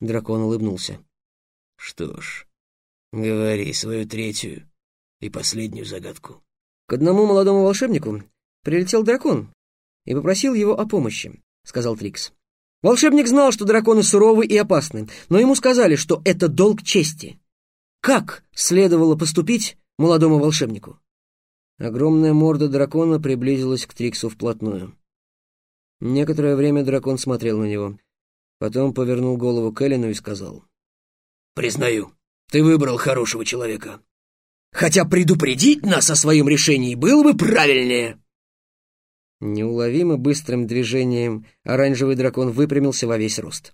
Дракон улыбнулся. Что ж, говори свою третью и последнюю загадку. К одному молодому волшебнику прилетел дракон и попросил его о помощи, сказал Трикс. Волшебник знал, что драконы суровы и опасны, но ему сказали, что это долг чести. Как следовало поступить молодому волшебнику? Огромная морда дракона приблизилась к Триксу вплотную. Некоторое время дракон смотрел на него. Потом повернул голову к Эллину и сказал. «Признаю, ты выбрал хорошего человека. Хотя предупредить нас о своем решении было бы правильнее». Неуловимо быстрым движением оранжевый дракон выпрямился во весь рост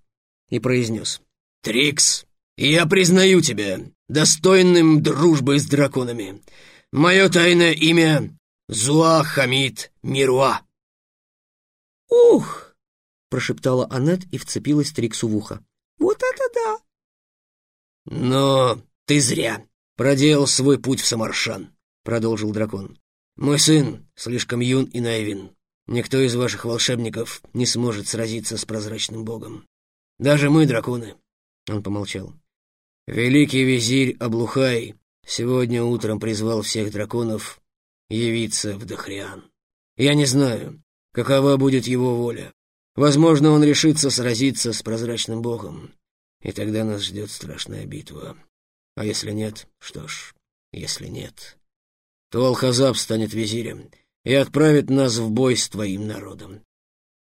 и произнес. «Трикс, я признаю тебя достойным дружбы с драконами. Мое тайное имя — Зуа Хамид Мируа». «Ух!» — прошептала Аннет и вцепилась Триксу в ухо. «Вот это да!» «Но ты зря проделал свой путь в Самаршан», — продолжил дракон. «Мой сын слишком юн и наивен. Никто из ваших волшебников не сможет сразиться с прозрачным богом. Даже мы, драконы». Он помолчал. «Великий визирь Аблухай сегодня утром призвал всех драконов явиться в Дахриан. Я не знаю, какова будет его воля. Возможно, он решится сразиться с прозрачным богом, и тогда нас ждет страшная битва. А если нет, что ж, если нет, то Алхазаб станет визирем и отправит нас в бой с твоим народом.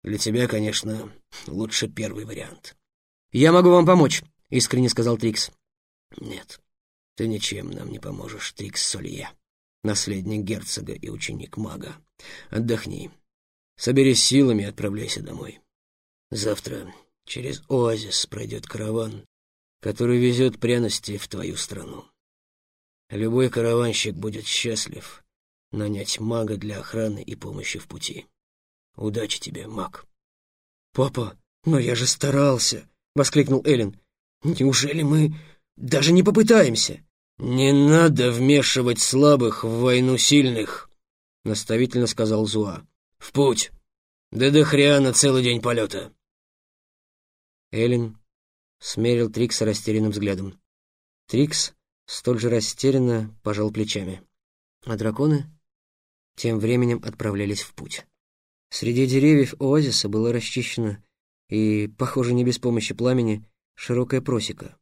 Для тебя, конечно, лучше первый вариант. «Я могу вам помочь», — искренне сказал Трикс. «Нет, ты ничем нам не поможешь, Трикс Солье, наследник герцога и ученик мага. Отдохни, соберись силами и отправляйся домой. Завтра через оазис пройдет караван, который везет пряности в твою страну. Любой караванщик будет счастлив нанять мага для охраны и помощи в пути. Удачи тебе, маг. «Папа, но я же старался!» — воскликнул Эллен. «Неужели мы даже не попытаемся?» «Не надо вмешивать слабых в войну сильных», — наставительно сказал Зуа. «В путь! До Дохриана целый день полета!» Эллен смерил Трикса растерянным взглядом. Трикс столь же растерянно пожал плечами. А драконы тем временем отправлялись в путь. Среди деревьев оазиса было расчищено и, похоже, не без помощи пламени, широкая просека.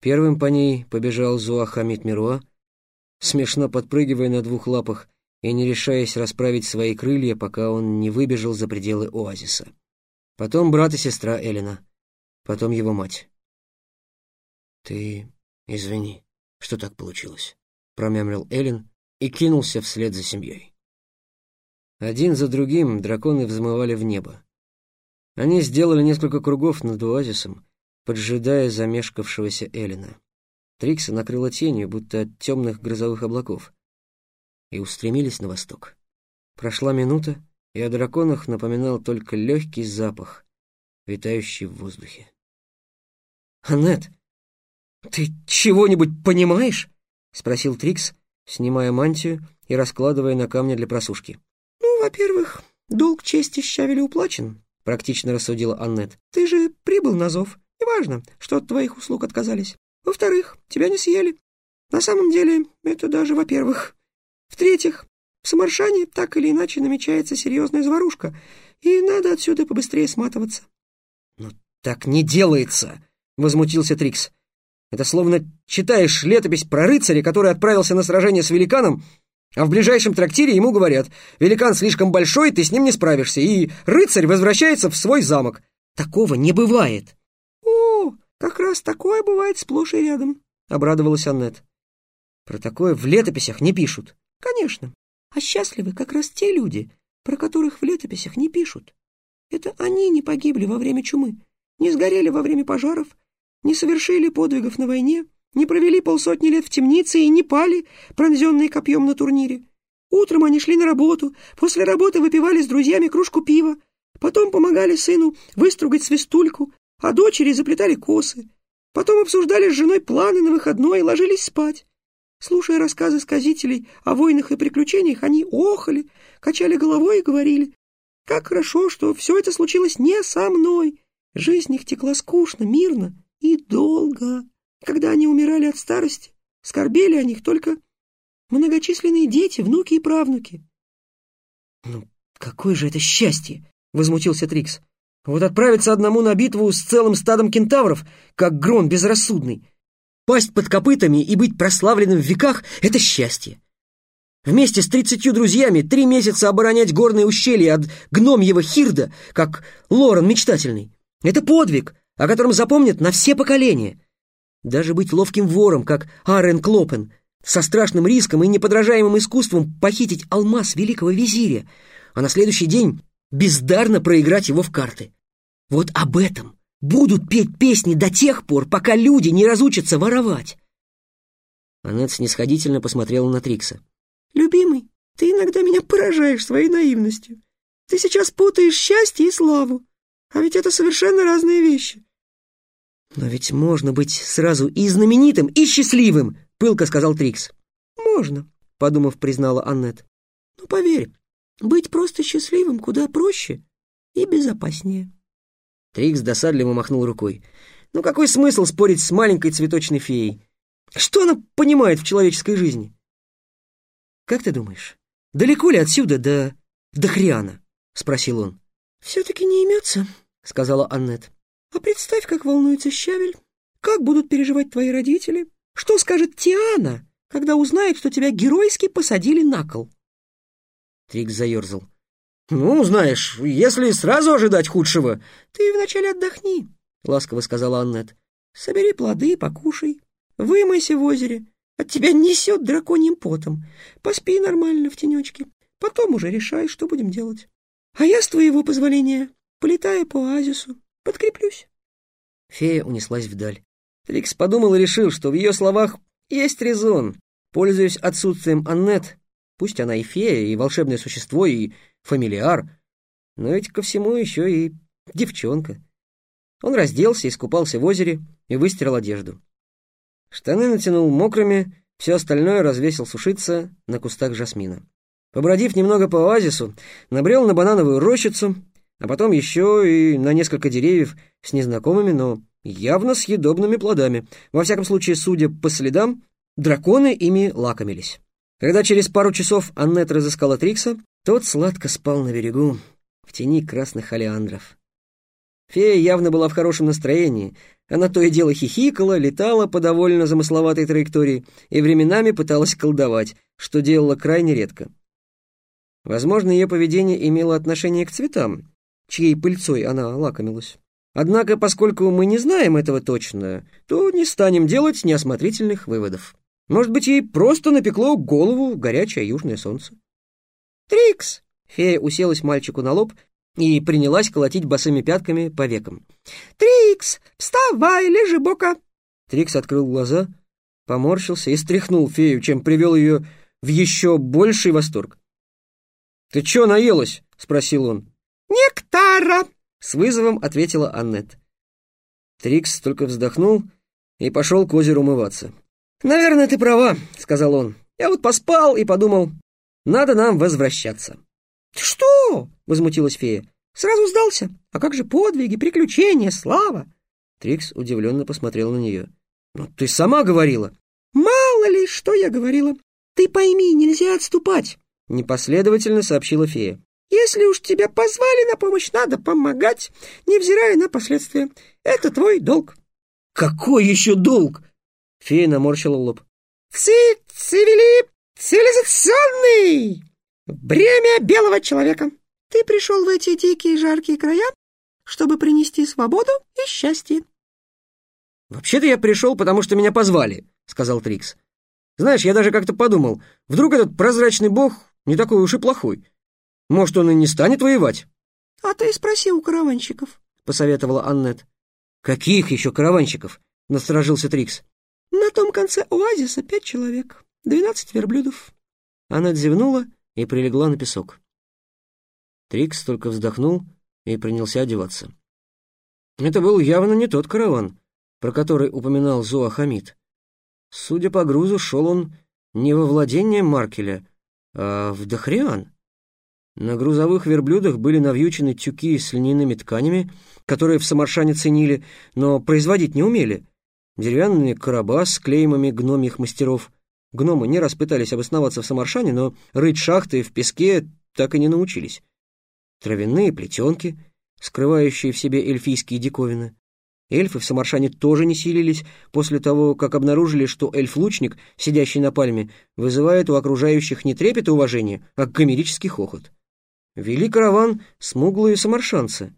Первым по ней побежал Зуахамид Мируа, смешно подпрыгивая на двух лапах и не решаясь расправить свои крылья, пока он не выбежал за пределы оазиса. Потом брат и сестра Элина, потом его мать. «Ты извини, что так получилось», — промямлил Эллен и кинулся вслед за семьей. Один за другим драконы взмывали в небо. Они сделали несколько кругов над оазисом, поджидая замешкавшегося Эллина. Трикса накрыла тенью, будто от темных грозовых облаков, и устремились на восток. Прошла минута, и о драконах напоминал только легкий запах, витающий в воздухе. «Аннет, ты чего-нибудь понимаешь?» — спросил Трикс, снимая мантию и раскладывая на камне для просушки. «Во-первых, долг чести Щавеля уплачен», — практично рассудила Аннет. «Ты же прибыл на зов. Неважно, что от твоих услуг отказались. Во-вторых, тебя не съели. На самом деле, это даже во-первых. В-третьих, в Самаршане так или иначе намечается серьезная заварушка, и надо отсюда побыстрее сматываться». «Но так не делается!» — возмутился Трикс. «Это словно читаешь летопись про рыцаря, который отправился на сражение с великаном, а в ближайшем трактире ему говорят, великан слишком большой, ты с ним не справишься, и рыцарь возвращается в свой замок. Такого не бывает. О, как раз такое бывает сплошь и рядом, обрадовалась Аннет. Про такое в летописях не пишут. Конечно. А счастливы как раз те люди, про которых в летописях не пишут. Это они не погибли во время чумы, не сгорели во время пожаров, не совершили подвигов на войне, не провели полсотни лет в темнице и не пали, пронзенные копьем на турнире. Утром они шли на работу, после работы выпивали с друзьями кружку пива, потом помогали сыну выстругать свистульку, а дочери заплетали косы. Потом обсуждали с женой планы на выходной и ложились спать. Слушая рассказы сказителей о войнах и приключениях, они охали, качали головой и говорили, «Как хорошо, что все это случилось не со мной. Жизнь их текла скучно, мирно и долго. Когда они умирали от старости, скорбели о них только многочисленные дети, внуки и правнуки. «Ну, какое же это счастье!» — возмутился Трикс. «Вот отправиться одному на битву с целым стадом кентавров, как грон безрассудный. Пасть под копытами и быть прославленным в веках — это счастье. Вместе с тридцатью друзьями три месяца оборонять горные ущелья от гномьего хирда, как Лорен мечтательный. Это подвиг, о котором запомнят на все поколения. Даже быть ловким вором, как Арен Клопен, со страшным риском и неподражаемым искусством похитить алмаз великого визиря, а на следующий день бездарно проиграть его в карты. Вот об этом будут петь песни до тех пор, пока люди не разучатся воровать. Аннет снисходительно посмотрела на Трикса. «Любимый, ты иногда меня поражаешь своей наивностью. Ты сейчас путаешь счастье и славу. А ведь это совершенно разные вещи». «Но ведь можно быть сразу и знаменитым, и счастливым», — пылко сказал Трикс. «Можно», — подумав, признала Аннет. «Но поверь, быть просто счастливым куда проще и безопаснее». Трикс досадливо махнул рукой. «Ну какой смысл спорить с маленькой цветочной феей? Что она понимает в человеческой жизни?» «Как ты думаешь, далеко ли отсюда до... до Хриана?» — спросил он. «Все-таки не имется», — сказала Аннет. «А представь, как волнуется Щавель, как будут переживать твои родители, что скажет Тиана, когда узнает, что тебя геройски посадили на кол». Трикс заерзал. «Ну, знаешь, если сразу ожидать худшего...» «Ты вначале отдохни», — ласково сказала Аннет. «Собери плоды, покушай, вымойся в озере, от тебя несет драконьим потом. Поспи нормально в тенечке. Потом уже решай, что будем делать. А я, с твоего позволения, полетая по оазису, подкреплюсь. Фея унеслась вдаль. Трикс подумал и решил, что в ее словах есть резон. Пользуясь отсутствием Аннет, пусть она и фея, и волшебное существо, и фамилиар, но ведь ко всему еще и девчонка. Он разделся, искупался в озере и выстирал одежду. Штаны натянул мокрыми, все остальное развесил сушиться на кустах жасмина. Побродив немного по оазису, набрел на банановую рощицу, а потом еще и на несколько деревьев с незнакомыми, но явно съедобными плодами. Во всяком случае, судя по следам, драконы ими лакомились. Когда через пару часов Аннет разыскала Трикса, тот сладко спал на берегу, в тени красных олеандров. Фея явно была в хорошем настроении. Она то и дело хихикала, летала по довольно замысловатой траектории и временами пыталась колдовать, что делала крайне редко. Возможно, ее поведение имело отношение к цветам, чьей пыльцой она лакомилась. Однако, поскольку мы не знаем этого точно, то не станем делать неосмотрительных выводов. Может быть, ей просто напекло голову горячее южное солнце. «Трикс!» Фея уселась мальчику на лоб и принялась колотить босыми пятками по векам. «Трикс, вставай, лежи бока!» Трикс открыл глаза, поморщился и стряхнул фею, чем привел ее в еще больший восторг. «Ты че наелась?» — спросил он. «Нектара!» — с вызовом ответила Аннет. Трикс только вздохнул и пошел к озеру умываться. «Наверное, ты права», — сказал он. «Я вот поспал и подумал, надо нам возвращаться». «Что?» — возмутилась фея. «Сразу сдался? А как же подвиги, приключения, слава?» Трикс удивленно посмотрел на нее. «Ну, ты сама говорила». «Мало ли, что я говорила. Ты пойми, нельзя отступать», — непоследовательно сообщила фея. «Если уж тебя позвали на помощь, надо помогать, невзирая на последствия. Это твой долг». «Какой еще долг?» Фея наморщила лоб. «Ци цивили цивилизационный!» Бремя белого человека. Ты пришел в эти дикие жаркие края, чтобы принести свободу и счастье. «Вообще-то я пришел, потому что меня позвали», — сказал Трикс. «Знаешь, я даже как-то подумал, вдруг этот прозрачный бог не такой уж и плохой. Может, он и не станет воевать?» «А ты спроси у караванщиков», — посоветовала Аннет. «Каких еще караванщиков?» — насторожился Трикс. «На том конце оазиса пять человек, двенадцать верблюдов». Аннет зевнула и прилегла на песок. Трикс только вздохнул и принялся одеваться. Это был явно не тот караван, про который упоминал Зоа Хамид. Судя по грузу, шел он не во владение Маркеля, а в Дахриан. На грузовых верблюдах были навьючены тюки с льняными тканями, которые в Самаршане ценили, но производить не умели. Деревянные короба с клеймами гномьих мастеров. Гномы не раз пытались обосноваться в Самаршане, но рыть шахты в песке так и не научились. Травяные плетенки, скрывающие в себе эльфийские диковины. Эльфы в Самаршане тоже не силились после того, как обнаружили, что эльф-лучник, сидящий на пальме, вызывает у окружающих не трепет и уважение, а гомерический хохот. Вели караван смуглые самаршанцы.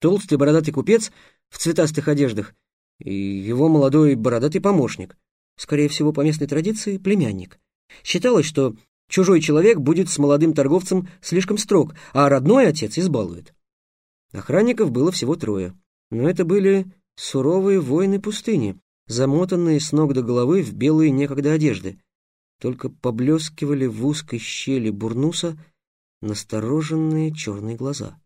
Толстый бородатый купец в цветастых одеждах и его молодой бородатый помощник, скорее всего, по местной традиции, племянник. Считалось, что чужой человек будет с молодым торговцем слишком строг, а родной отец избалует. Охранников было всего трое, но это были суровые воины пустыни, замотанные с ног до головы в белые некогда одежды. Только поблескивали в узкой щели бурнуса настороженные черные глаза.